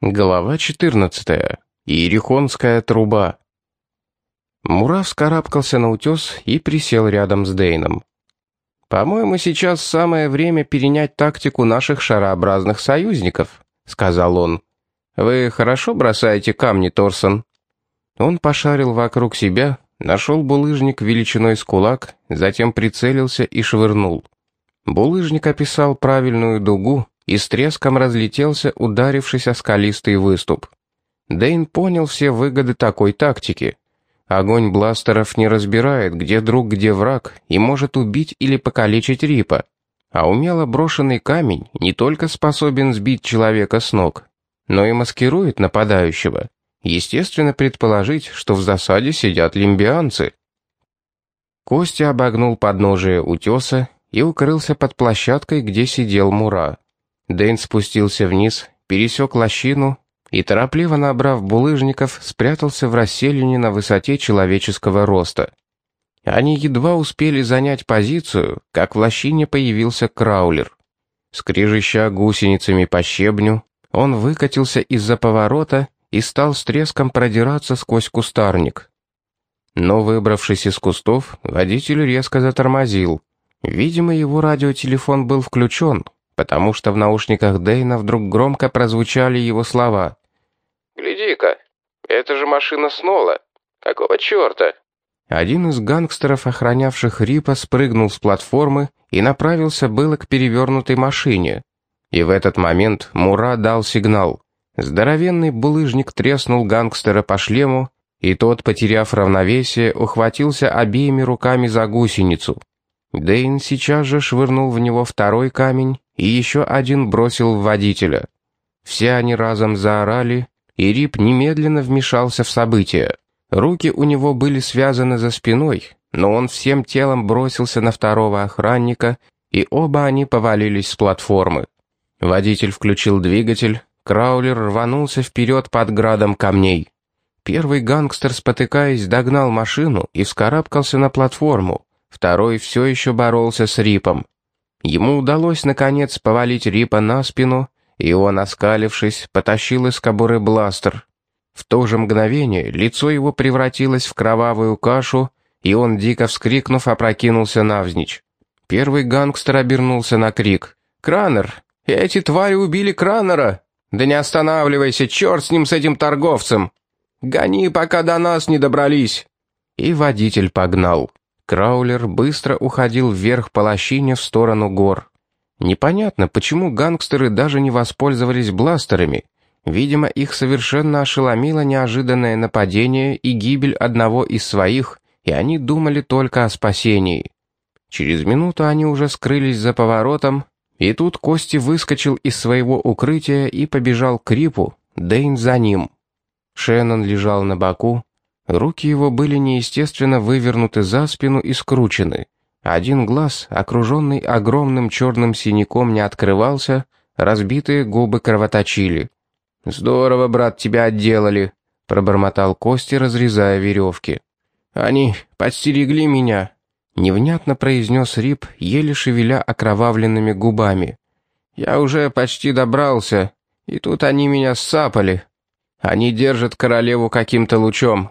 Глава 14. Иерихонская труба. Мура вскарабкался на утес и присел рядом с Дейном. «По-моему, сейчас самое время перенять тактику наших шарообразных союзников», — сказал он. «Вы хорошо бросаете камни, Торсон?» Он пошарил вокруг себя, нашел булыжник величиной с кулак, затем прицелился и швырнул. Булыжник описал правильную дугу, и с треском разлетелся, ударившись о скалистый выступ. Дэйн понял все выгоды такой тактики. Огонь бластеров не разбирает, где друг, где враг, и может убить или покалечить Рипа. А умело брошенный камень не только способен сбить человека с ног, но и маскирует нападающего. Естественно предположить, что в засаде сидят лимбианцы. Костя обогнул подножие утеса и укрылся под площадкой, где сидел Мура. Дэйн спустился вниз, пересек лощину и, торопливо набрав булыжников, спрятался в расселине на высоте человеческого роста. Они едва успели занять позицию, как в лощине появился краулер. Скрежеща гусеницами по щебню, он выкатился из-за поворота и стал с треском продираться сквозь кустарник. Но, выбравшись из кустов, водитель резко затормозил. Видимо, его радиотелефон был включен, потому что в наушниках Дейна вдруг громко прозвучали его слова. «Гляди-ка, это же машина Снола. Какого черта?» Один из гангстеров, охранявших Рипа, спрыгнул с платформы и направился было к перевернутой машине. И в этот момент Мура дал сигнал. Здоровенный булыжник треснул гангстера по шлему, и тот, потеряв равновесие, ухватился обеими руками за гусеницу. Дейн сейчас же швырнул в него второй камень и еще один бросил в водителя. Все они разом заорали, и Рип немедленно вмешался в события. Руки у него были связаны за спиной, но он всем телом бросился на второго охранника, и оба они повалились с платформы. Водитель включил двигатель, Краулер рванулся вперед под градом камней. Первый гангстер, спотыкаясь, догнал машину и вскарабкался на платформу, второй все еще боролся с Рипом. Ему удалось, наконец, повалить Рипа на спину, и он, оскалившись, потащил из кобуры бластер. В то же мгновение лицо его превратилось в кровавую кашу, и он, дико вскрикнув, опрокинулся навзничь. Первый гангстер обернулся на крик. «Кранер! Эти твари убили Кранера! Да не останавливайся, черт с ним, с этим торговцем! Гони, пока до нас не добрались!» И водитель погнал. Краулер быстро уходил вверх по лощине в сторону гор. Непонятно, почему гангстеры даже не воспользовались бластерами. Видимо, их совершенно ошеломило неожиданное нападение и гибель одного из своих, и они думали только о спасении. Через минуту они уже скрылись за поворотом, и тут Кости выскочил из своего укрытия и побежал к Рипу, Дэйн за ним. Шеннон лежал на боку, Руки его были неестественно вывернуты за спину и скручены. Один глаз, окруженный огромным черным синяком, не открывался, разбитые губы кровоточили. «Здорово, брат, тебя отделали», — пробормотал Кости, разрезая веревки. «Они подстерегли меня», — невнятно произнес Рип, еле шевеля окровавленными губами. «Я уже почти добрался, и тут они меня ссапали. Они держат королеву каким-то лучом,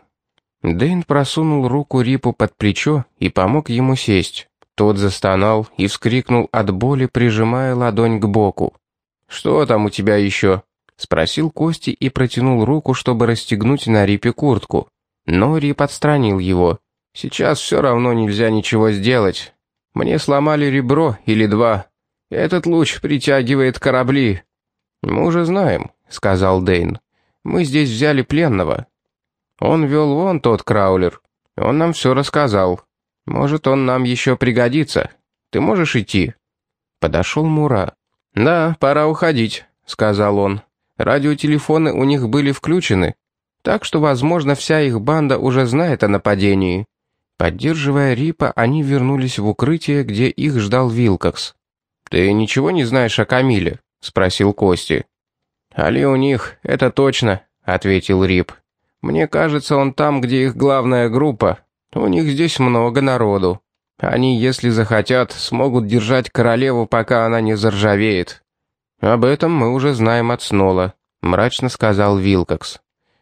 Дэйн просунул руку Рипу под плечо и помог ему сесть. Тот застонал и вскрикнул от боли, прижимая ладонь к боку. «Что там у тебя еще?» — спросил Кости и протянул руку, чтобы расстегнуть на Рипе куртку. Но Рип отстранил его. «Сейчас все равно нельзя ничего сделать. Мне сломали ребро или два. Этот луч притягивает корабли». «Мы уже знаем», — сказал Дэйн. «Мы здесь взяли пленного. Он вел вон тот краулер. Он нам все рассказал. Может, он нам еще пригодится. Ты можешь идти?» Подошел Мура. «Да, пора уходить», — сказал он. «Радиотелефоны у них были включены, так что, возможно, вся их банда уже знает о нападении». Поддерживая Рипа, они вернулись в укрытие, где их ждал Вилкокс. «Ты ничего не знаешь о Камиле?» — спросил Кости. «Али у них, это точно», — ответил Рип. Мне кажется, он там, где их главная группа. У них здесь много народу. Они, если захотят, смогут держать королеву, пока она не заржавеет. Об этом мы уже знаем от Снола. — мрачно сказал Вилкокс.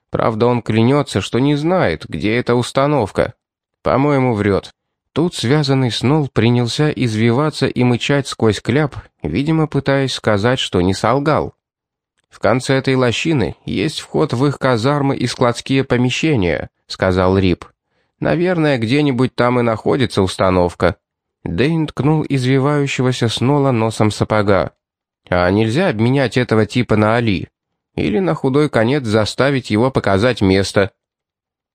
«Правда, он клянется, что не знает, где эта установка. По-моему, врет». Тут связанный Снол принялся извиваться и мычать сквозь кляп, видимо, пытаясь сказать, что не солгал. «В конце этой лощины есть вход в их казармы и складские помещения», — сказал Рип. «Наверное, где-нибудь там и находится установка». Дэйн ткнул извивающегося Снола носом сапога. «А нельзя обменять этого типа на Али? Или на худой конец заставить его показать место?»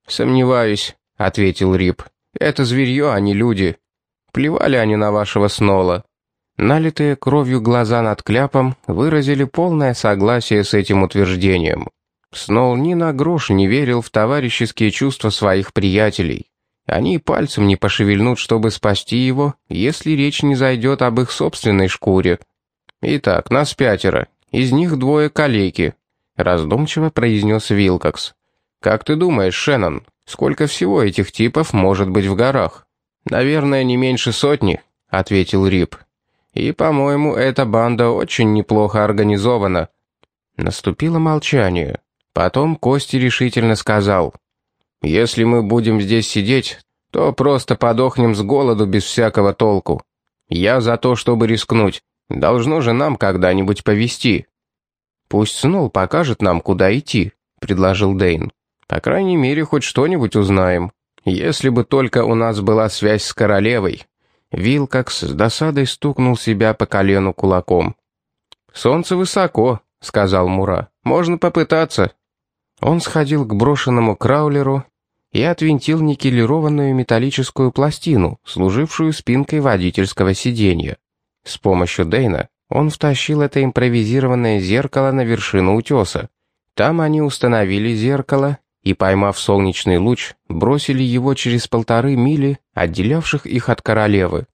«Сомневаюсь», — ответил Рип. «Это зверье, а не люди. Плевали они на вашего Снола». Налитые кровью глаза над кляпом выразили полное согласие с этим утверждением. Снол ни на грош не верил в товарищеские чувства своих приятелей. Они пальцем не пошевельнут, чтобы спасти его, если речь не зайдет об их собственной шкуре. «Итак, нас пятеро. Из них двое калеки», — раздумчиво произнес Вилкокс. «Как ты думаешь, Шеннон, сколько всего этих типов может быть в горах?» «Наверное, не меньше сотни», — ответил Рип. И, по-моему, эта банда очень неплохо организована». Наступило молчание. Потом Кости решительно сказал. «Если мы будем здесь сидеть, то просто подохнем с голоду без всякого толку. Я за то, чтобы рискнуть. Должно же нам когда-нибудь повести». «Пусть Снул покажет нам, куда идти», — предложил Дейн. «По крайней мере, хоть что-нибудь узнаем. Если бы только у нас была связь с королевой, Вилкокс с досадой стукнул себя по колену кулаком. «Солнце высоко», — сказал Мура. «Можно попытаться». Он сходил к брошенному краулеру и отвинтил никелированную металлическую пластину, служившую спинкой водительского сиденья. С помощью Дейна он втащил это импровизированное зеркало на вершину утеса. Там они установили зеркало и, поймав солнечный луч, бросили его через полторы мили, отделявших их от королевы.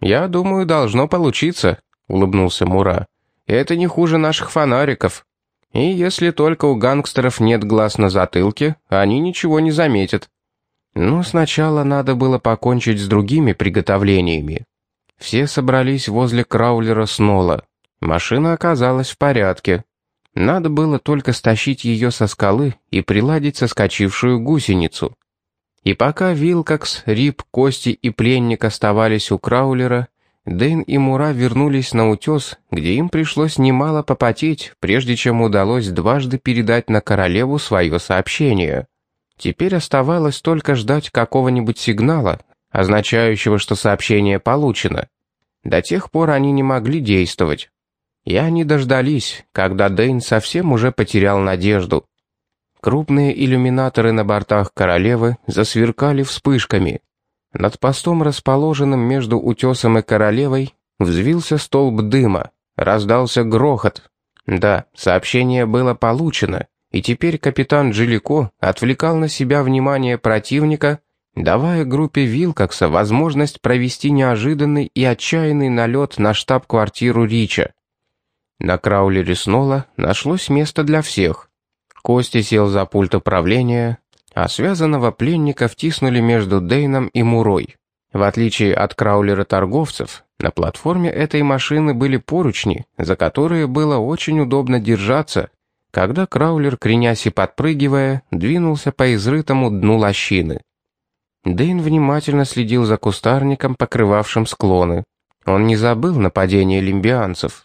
«Я думаю, должно получиться», — улыбнулся Мура. «Это не хуже наших фонариков. И если только у гангстеров нет глаз на затылке, они ничего не заметят». Но сначала надо было покончить с другими приготовлениями. Все собрались возле краулера Снола. Машина оказалась в порядке. Надо было только стащить ее со скалы и приладить соскочившую гусеницу. И пока Вилкокс, Рип, Кости и пленник оставались у Краулера, Дэйн и Мура вернулись на утес, где им пришлось немало попотеть, прежде чем удалось дважды передать на королеву свое сообщение. Теперь оставалось только ждать какого-нибудь сигнала, означающего, что сообщение получено. До тех пор они не могли действовать. И они дождались, когда Дэйн совсем уже потерял надежду. Крупные иллюминаторы на бортах королевы засверкали вспышками. Над постом, расположенным между утесом и королевой, взвился столб дыма, раздался грохот. Да, сообщение было получено, и теперь капитан Джилико отвлекал на себя внимание противника, давая группе Вилкокса возможность провести неожиданный и отчаянный налет на штаб-квартиру Рича. На краулере Снола нашлось место для всех. Кости сел за пульт управления, а связанного пленника втиснули между Дейном и Мурой. В отличие от краулера торговцев, на платформе этой машины были поручни, за которые было очень удобно держаться, когда краулер, кренясь и подпрыгивая, двинулся по изрытому дну лощины. Дейн внимательно следил за кустарником, покрывавшим склоны. Он не забыл нападение лимбианцев.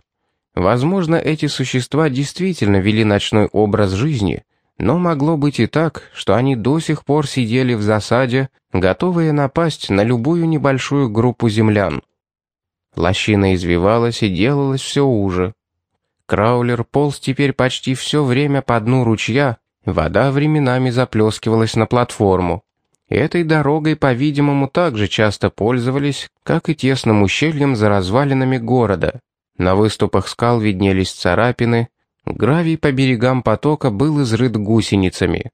Возможно, эти существа действительно вели ночной образ жизни, но могло быть и так, что они до сих пор сидели в засаде, готовые напасть на любую небольшую группу землян. Лощина извивалась и делалась все уже. Краулер полз теперь почти все время по дну ручья, вода временами заплескивалась на платформу. Этой дорогой, по-видимому, так же часто пользовались, как и тесным ущельем за развалинами города. На выступах скал виднелись царапины, гравий по берегам потока был изрыт гусеницами.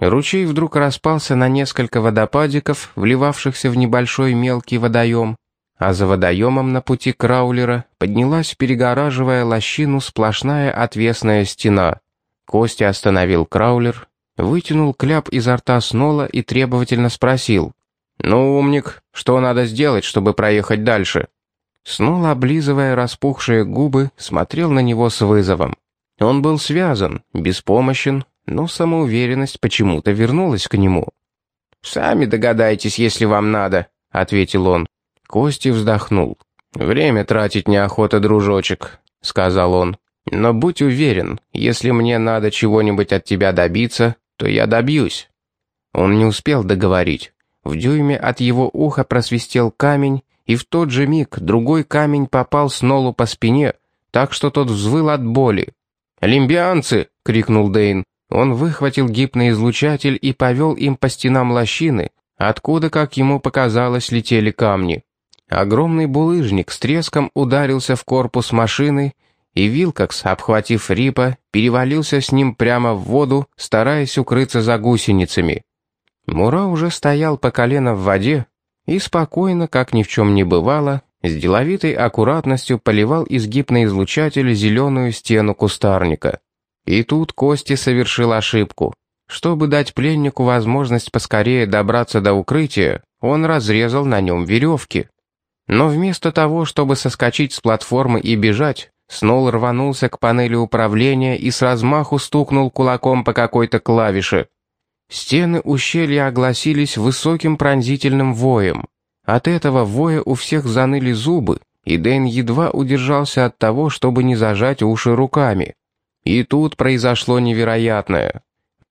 Ручей вдруг распался на несколько водопадиков, вливавшихся в небольшой мелкий водоем, а за водоемом на пути Краулера поднялась, перегораживая лощину, сплошная отвесная стена. Костя остановил Краулер, вытянул кляп изо рта Снола и требовательно спросил. «Ну, умник, что надо сделать, чтобы проехать дальше?» Снул, облизывая распухшие губы, смотрел на него с вызовом. Он был связан, беспомощен, но самоуверенность почему-то вернулась к нему. «Сами догадайтесь, если вам надо», — ответил он. Кости вздохнул. «Время тратить неохота, дружочек», — сказал он. «Но будь уверен, если мне надо чего-нибудь от тебя добиться, то я добьюсь». Он не успел договорить. В дюйме от его уха просвистел камень, и в тот же миг другой камень попал Снолу по спине, так что тот взвыл от боли. «Олимпианцы!» — крикнул Дейн. Он выхватил гипноизлучатель и повел им по стенам лощины, откуда, как ему показалось, летели камни. Огромный булыжник с треском ударился в корпус машины, и Вилкокс, обхватив Рипа, перевалился с ним прямо в воду, стараясь укрыться за гусеницами. Мура уже стоял по колено в воде и спокойно, как ни в чем не бывало, с деловитой аккуратностью поливал из гипноизлучателя зеленую стену кустарника. И тут Кости совершил ошибку. Чтобы дать пленнику возможность поскорее добраться до укрытия, он разрезал на нем веревки. Но вместо того, чтобы соскочить с платформы и бежать, Снол рванулся к панели управления и с размаху стукнул кулаком по какой-то клавише. Стены ущелья огласились высоким пронзительным воем. От этого воя у всех заныли зубы, и Дэн едва удержался от того, чтобы не зажать уши руками. И тут произошло невероятное.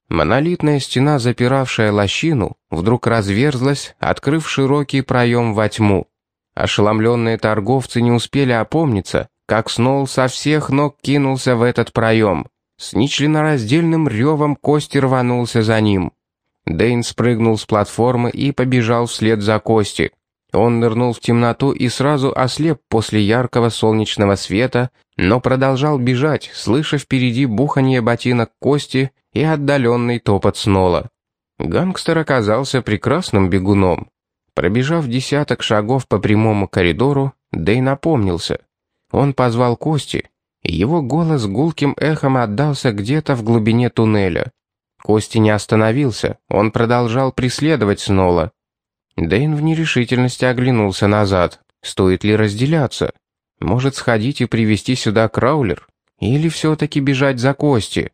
Монолитная стена, запиравшая лощину, вдруг разверзлась, открыв широкий проем во тьму. Ошеломленные торговцы не успели опомниться, как Сноул со всех ног кинулся в этот проем. С нечленораздельным ревом Кости рванулся за ним. Дейн спрыгнул с платформы и побежал вслед за Кости. Он нырнул в темноту и сразу ослеп после яркого солнечного света, но продолжал бежать, слыша впереди буханье ботинок кости и отдаленный топот снола. Гангстер оказался прекрасным бегуном. Пробежав десяток шагов по прямому коридору, Дэй напомнился. Он позвал Кости, его голос гулким эхом отдался где-то в глубине туннеля. Кости не остановился, он продолжал преследовать Снола. Дэйн в нерешительности оглянулся назад. Стоит ли разделяться? Может, сходить и привести сюда краулер? Или все-таки бежать за кости?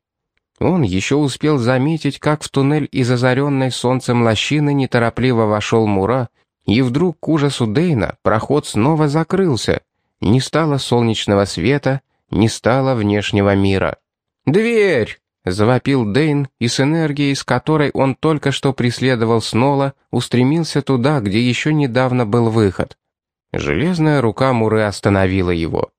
Он еще успел заметить, как в туннель из озаренной солнцем лощины неторопливо вошел Мура, и вдруг к ужасу Дейна проход снова закрылся. Не стало солнечного света, не стало внешнего мира. «Дверь!» Завопил Дейн, и с энергией, с которой он только что преследовал Снола, устремился туда, где еще недавно был выход. Железная рука Муры остановила его.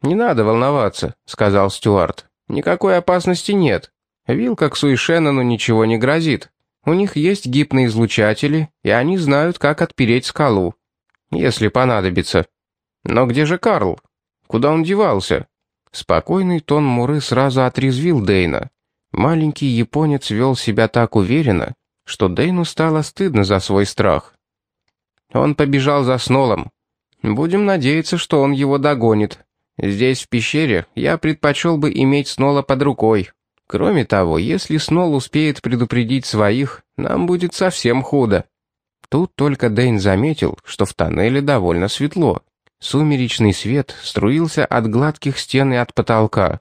«Не надо волноваться», — сказал Стюарт. «Никакой опасности нет. Вилкоксу и Шеннону ничего не грозит. У них есть гипноизлучатели, и они знают, как отпереть скалу. Если понадобится. Но где же Карл? Куда он девался?» Спокойный тон Муры сразу отрезвил Дейна. Маленький японец вел себя так уверенно, что Дэйну стало стыдно за свой страх. Он побежал за Снолом. Будем надеяться, что он его догонит. Здесь, в пещере, я предпочел бы иметь Снола под рукой. Кроме того, если Снол успеет предупредить своих, нам будет совсем худо. Тут только Дэйн заметил, что в тоннеле довольно светло. Сумеречный свет струился от гладких стен и от потолка.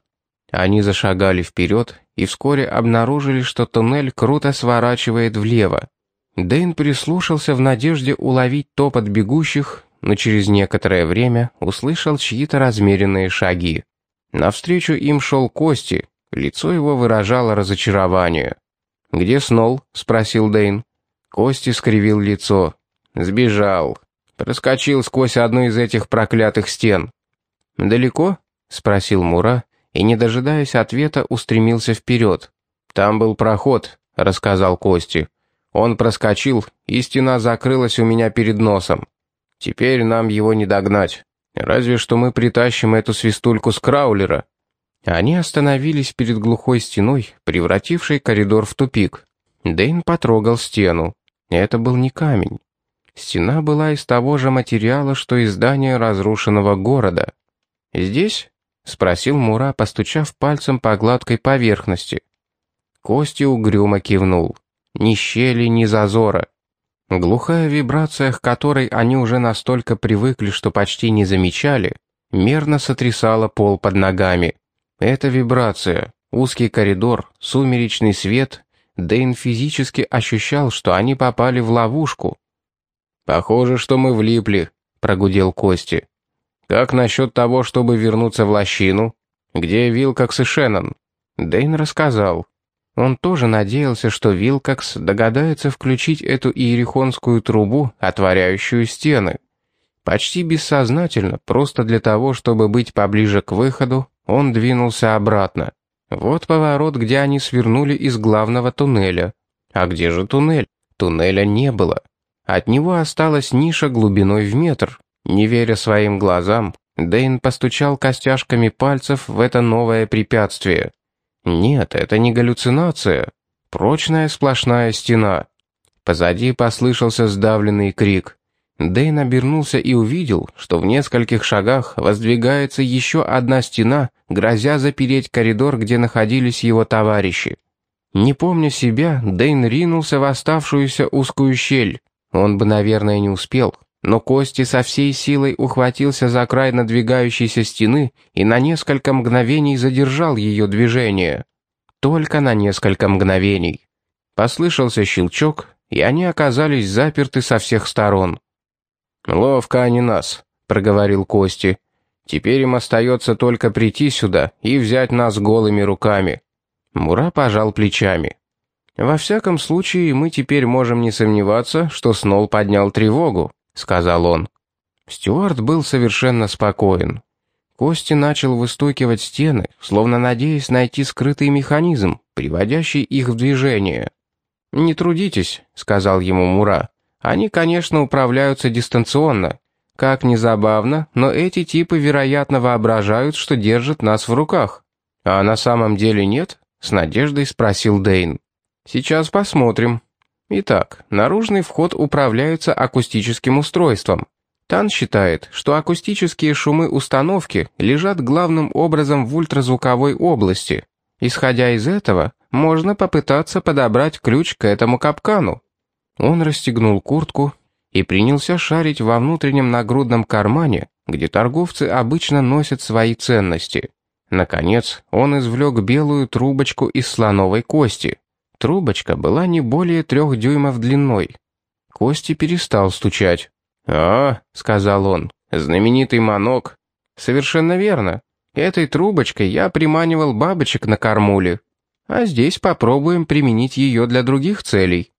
Они зашагали вперед и вскоре обнаружили, что туннель круто сворачивает влево. Дэйн прислушался в надежде уловить топот бегущих, но через некоторое время услышал чьи-то размеренные шаги. Навстречу им шел Кости, лицо его выражало разочарование. «Где Снол?» — спросил Дэйн. Кости скривил лицо. «Сбежал. Проскочил сквозь одну из этих проклятых стен». «Далеко?» — спросил Мура, и, не дожидаясь ответа, устремился вперед. «Там был проход», — рассказал Кости. «Он проскочил, и стена закрылась у меня перед носом. Теперь нам его не догнать. Разве что мы притащим эту свистульку с краулера». Они остановились перед глухой стеной, превратившей коридор в тупик. Дэйн потрогал стену. Это был не камень. Стена была из того же материала, что и здание разрушенного города. Здесь — спросил Мура, постучав пальцем по гладкой поверхности. Кости угрюмо кивнул. Ни щели, ни зазора. Глухая вибрация, к которой они уже настолько привыкли, что почти не замечали, мерно сотрясала пол под ногами. Это вибрация, узкий коридор, сумеречный свет. Дэйн физически ощущал, что они попали в ловушку. «Похоже, что мы влипли», — прогудел Кости. «Как насчет того, чтобы вернуться в лощину? Где Вилкокс и Шеннон?» Дэйн рассказал. Он тоже надеялся, что Вилкокс догадается включить эту иерихонскую трубу, отворяющую стены. Почти бессознательно, просто для того, чтобы быть поближе к выходу, он двинулся обратно. Вот поворот, где они свернули из главного туннеля. А где же туннель? Туннеля не было. От него осталась ниша глубиной в метр. Не веря своим глазам, Дэйн постучал костяшками пальцев в это новое препятствие. Нет, это не галлюцинация. Прочная сплошная стена. Позади послышался сдавленный крик. Дэйн обернулся и увидел, что в нескольких шагах воздвигается еще одна стена, грозя запереть коридор, где находились его товарищи. Не помня себя, Дэйн ринулся в оставшуюся узкую щель. Он бы, наверное, не успел, но Кости со всей силой ухватился за край надвигающейся стены и на несколько мгновений задержал ее движение. Только на несколько мгновений. Послышался щелчок, и они оказались заперты со всех сторон. «Ловко они нас», — проговорил Кости. «Теперь им остается только прийти сюда и взять нас голыми руками». Мура пожал плечами. «Во всяком случае, мы теперь можем не сомневаться, что Снол поднял тревогу», — сказал он. Стюарт был совершенно спокоен. Кости начал выстукивать стены, словно надеясь найти скрытый механизм, приводящий их в движение. «Не трудитесь», — сказал ему Мура. Они, конечно, управляются дистанционно. Как ни забавно, но эти типы, вероятно, воображают, что держат нас в руках. А на самом деле нет? С надеждой спросил Дейн. Сейчас посмотрим. Итак, наружный вход управляется акустическим устройством. Тан считает, что акустические шумы установки лежат главным образом в ультразвуковой области. Исходя из этого, можно попытаться подобрать ключ к этому капкану. Он расстегнул куртку и принялся шарить во внутреннем нагрудном кармане, где торговцы обычно носят свои ценности. Наконец, он извлек белую трубочку из слоновой кости. Трубочка была не более трех дюймов длиной. Кости перестал стучать. «А, — сказал он, — знаменитый манок». «Совершенно верно. Этой трубочкой я приманивал бабочек на кормуле. А здесь попробуем применить ее для других целей».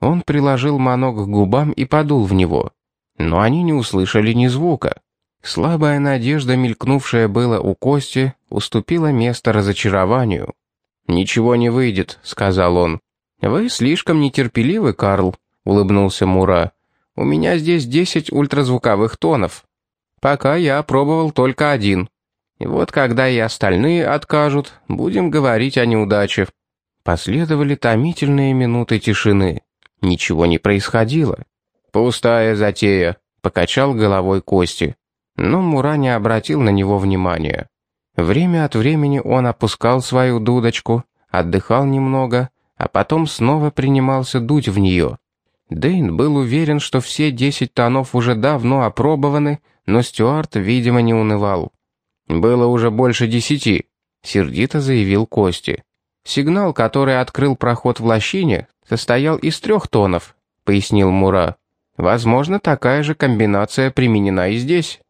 Он приложил манок к губам и подул в него. Но они не услышали ни звука. Слабая надежда, мелькнувшая было у Кости, уступила место разочарованию. «Ничего не выйдет», — сказал он. «Вы слишком нетерпеливы, Карл», — улыбнулся Мура. «У меня здесь десять ультразвуковых тонов. Пока я пробовал только один. И вот когда и остальные откажут, будем говорить о неудаче». Последовали томительные минуты тишины. Ничего не происходило. «Пустая затея», — покачал головой Кости. Но Мура не обратил на него внимания. Время от времени он опускал свою дудочку, отдыхал немного, а потом снова принимался дуть в нее. Дейн был уверен, что все десять тонов уже давно опробованы, но Стюарт, видимо, не унывал. «Было уже больше десяти», — сердито заявил Кости. Сигнал, который открыл проход в лощине, состоял из трех тонов», — пояснил Мура. «Возможно, такая же комбинация применена и здесь».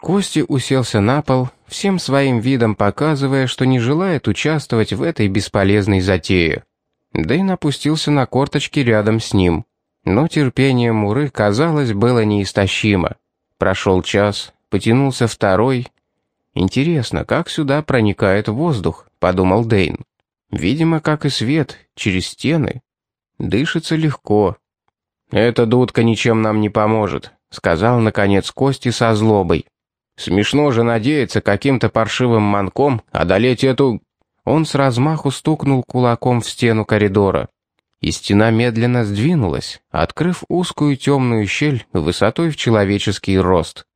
Кости уселся на пол, всем своим видом показывая, что не желает участвовать в этой бесполезной затее. Дэйн опустился на корточки рядом с ним. Но терпение Муры, казалось, было неистощимо. Прошел час, потянулся второй. «Интересно, как сюда проникает воздух?» — подумал Дэйн. «Видимо, как и свет, через стены. Дышится легко. «Эта дудка ничем нам не поможет», — сказал, наконец, Кости со злобой. «Смешно же надеяться каким-то паршивым манком одолеть эту...» Он с размаху стукнул кулаком в стену коридора. И стена медленно сдвинулась, открыв узкую темную щель высотой в человеческий рост.